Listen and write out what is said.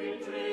we take.